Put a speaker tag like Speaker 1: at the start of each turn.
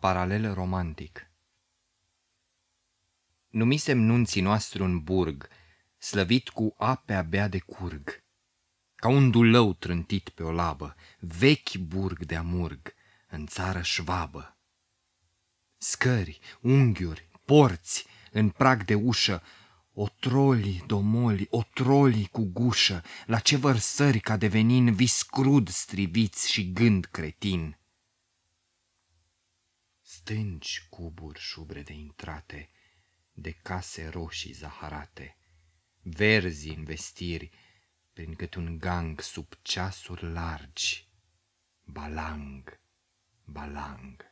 Speaker 1: Paralel romantic Numisem nunții noastre un burg, slăvit cu ape abia de curg, ca un dulău trântit pe o labă, vechi burg de amurg, în țară șvabă. Scări, unghiuri, porți, în prag de ușă, o troli, domoli, o troli cu gușă, la ce vărsări ca de venin viscrud striviți și gând cretin. Stânci cuburi șubre de intrate, de case roșii zaharate, verzi în vestiri, prin cât un gang sub ceasuri largi, balang, balang.